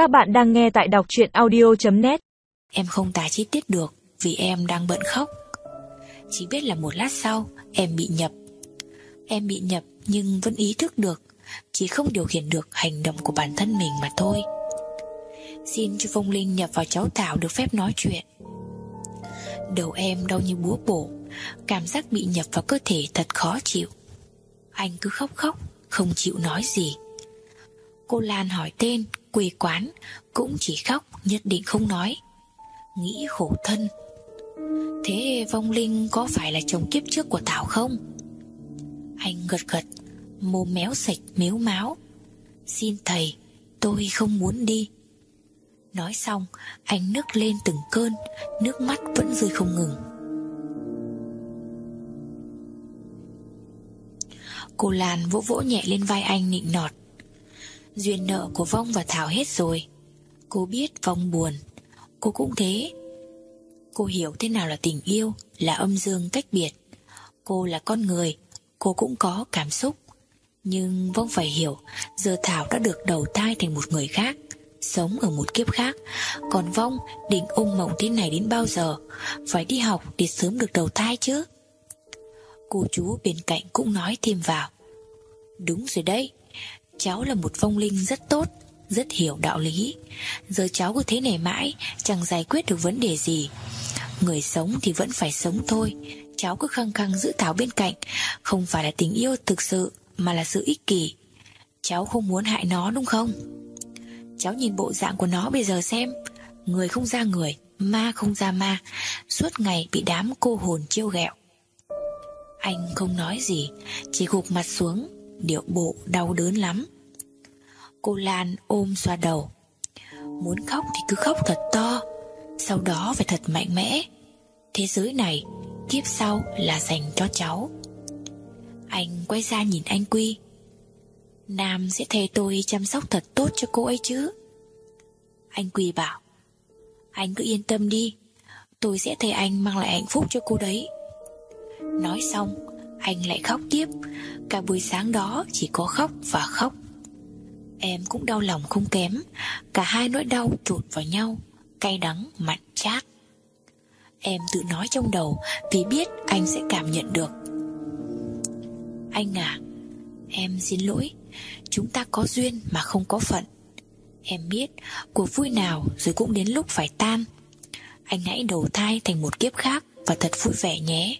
Các bạn đang nghe tại đọc chuyện audio.net Em không tả chi tiết được vì em đang bận khóc. Chỉ biết là một lát sau em bị nhập. Em bị nhập nhưng vẫn ý thức được, chỉ không điều khiển được hành động của bản thân mình mà thôi. Xin cho Phong Linh nhập vào cháu Thảo được phép nói chuyện. Đầu em đau như búa bổ, cảm giác bị nhập vào cơ thể thật khó chịu. Anh cứ khóc khóc, không chịu nói gì. Cô Lan hỏi tên, quê quán, cũng chỉ khóc, nhất định không nói. Nghĩ khổ thân. Thế vong linh có phải là chồng kiếp trước của Thảo không? Anh gật gật, mồm méo sạch miếu máu. Xin thầy, tôi không muốn đi. Nói xong, anh nức lên từng cơn, nước mắt vẫn rơi không ngừng. Cô Lan vỗ vỗ nhẹ lên vai anh nịnh nọt. Duyên nợ của Vong và Thảo hết rồi. Cô biết Vong buồn. Cô cũng thế. Cô hiểu thế nào là tình yêu, Là âm dương cách biệt. Cô là con người, Cô cũng có cảm xúc. Nhưng Vong phải hiểu, Giờ Thảo đã được đầu thai thành một người khác, Sống ở một kiếp khác. Còn Vong định ôm mộng thế này đến bao giờ? Phải đi học để sớm được đầu thai chứ. Cô chú bên cạnh cũng nói thêm vào. Đúng rồi đấy. Cháu là một vong linh rất tốt, Rất hiểu đạo lý. Giờ cháu cứ thế này mãi, Chẳng giải quyết được vấn đề gì. Người sống thì vẫn phải sống thôi. Cháu cứ khăng khăng giữ Thảo bên cạnh, Không phải là tình yêu thực sự, Mà là sự ích kỷ. Cháu không muốn hại nó, đúng không? Cháu nhìn bộ dạng của nó bây giờ xem. Người không ra người, Ma không ra ma. Suốt ngày bị đám cô hồn chiêu ghẹo. Anh không nói gì, Chỉ gục mặt xuống. Điệu bộ đau đớn lắm. Cô Lan ôm xoa đầu. Muốn khóc thì cứ khóc thật to, Sau đó phải thật mạnh mẽ. Thế giới này, Kiếp sau là dành cho cháu. Anh quay ra nhìn anh Quy. Nam sẽ thay tôi chăm sóc thật tốt cho cô ấy chứ? Anh Quy bảo. Anh cứ yên tâm đi, Tôi sẽ thay anh mang lại hạnh phúc cho cô đấy. Nói xong anh lại khóc tiếp. Cả buổi sáng đó chỉ có khóc và khóc. Em cũng đau lòng không kém. Cả hai nỗi đau trụt vào nhau, Cay đắng, mặn chát. Em tự nói trong đầu, Vì biết anh sẽ cảm nhận được. Anh à Em xin lỗi. Chúng ta có duyên mà không có phận. Em biết Cuộc vui nào rồi cũng đến lúc phải tan. Anh hãy đầu thai thành một kiếp khác Và thật vui vẻ nhé.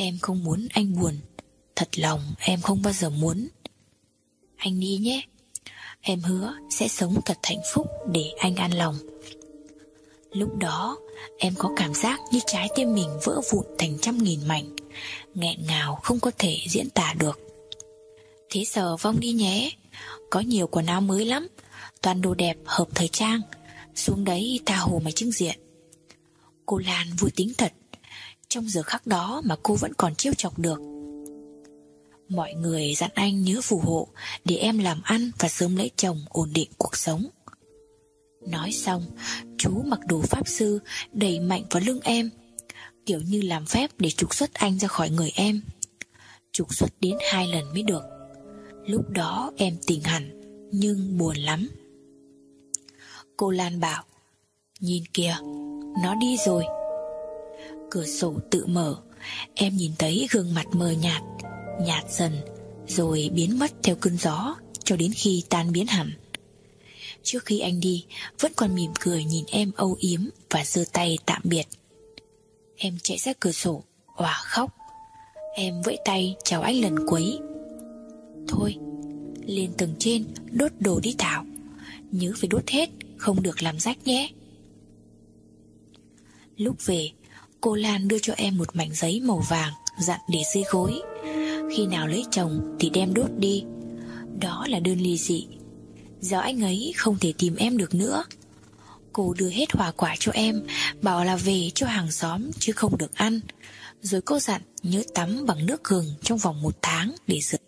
Em không muốn anh buồn. Thật lòng, em không bao giờ muốn. Anh đi nhé, Em hứa sẽ sống thật hạnh phúc Để anh an lòng. Lúc đó, em có cảm giác Như trái tim mình vỡ vụn thành trăm nghìn mảnh, Nghẹn ngào không có thể diễn tả được. Thế giờ vong đi nhé, Có nhiều quần áo mới lắm, Toàn đồ đẹp hợp thời trang, Xuống đấy tha hồ mà trưng diện. Cô Lan vui tính thật. Trong giờ khắc đó mà cô vẫn còn chiêu chọc được. Mọi người dặn anh nhớ phù hộ Để em làm ăn và sớm lấy chồng ổn định cuộc sống. Nói xong, Chú mặc đồ pháp sư Đẩy mạnh vào lưng em, Kiểu như làm phép để trục xuất anh ra khỏi người em. Trục xuất đến hai lần mới được. Lúc đó em tỉnh hẳn, Nhưng buồn lắm. Cô Lan bảo, Nhìn kìa, Nó đi rồi. Cửa sổ tự mở Em nhìn thấy gương mặt mờ nhạt nhạt dần rồi biến mất theo cơn gió cho đến khi tan biến hẳn. Trước khi anh đi, vẫn còn mỉm cười nhìn em âu yếm và giơ tay tạm biệt. Em chạy ra cửa sổ, òa khóc. Em vẫy tay chào anh lần cuối. Thôi, lên tầng trên đốt đồ đi Thảo. Nhớ phải đốt hết, không được làm rách nhé. Lúc về, cô Lan đưa cho em một mảnh giấy màu vàng, dặn để dưới gối. Khi nào lấy chồng thì đem đốt đi. Đó là đơn ly dị. Do anh ấy không thể tìm em được nữa. Cô đưa hết hoa quả cho em, Bảo là về cho hàng xóm chứ không được ăn. Rồi cô dặn nhớ tắm bằng nước gừng trong vòng một tháng để rửa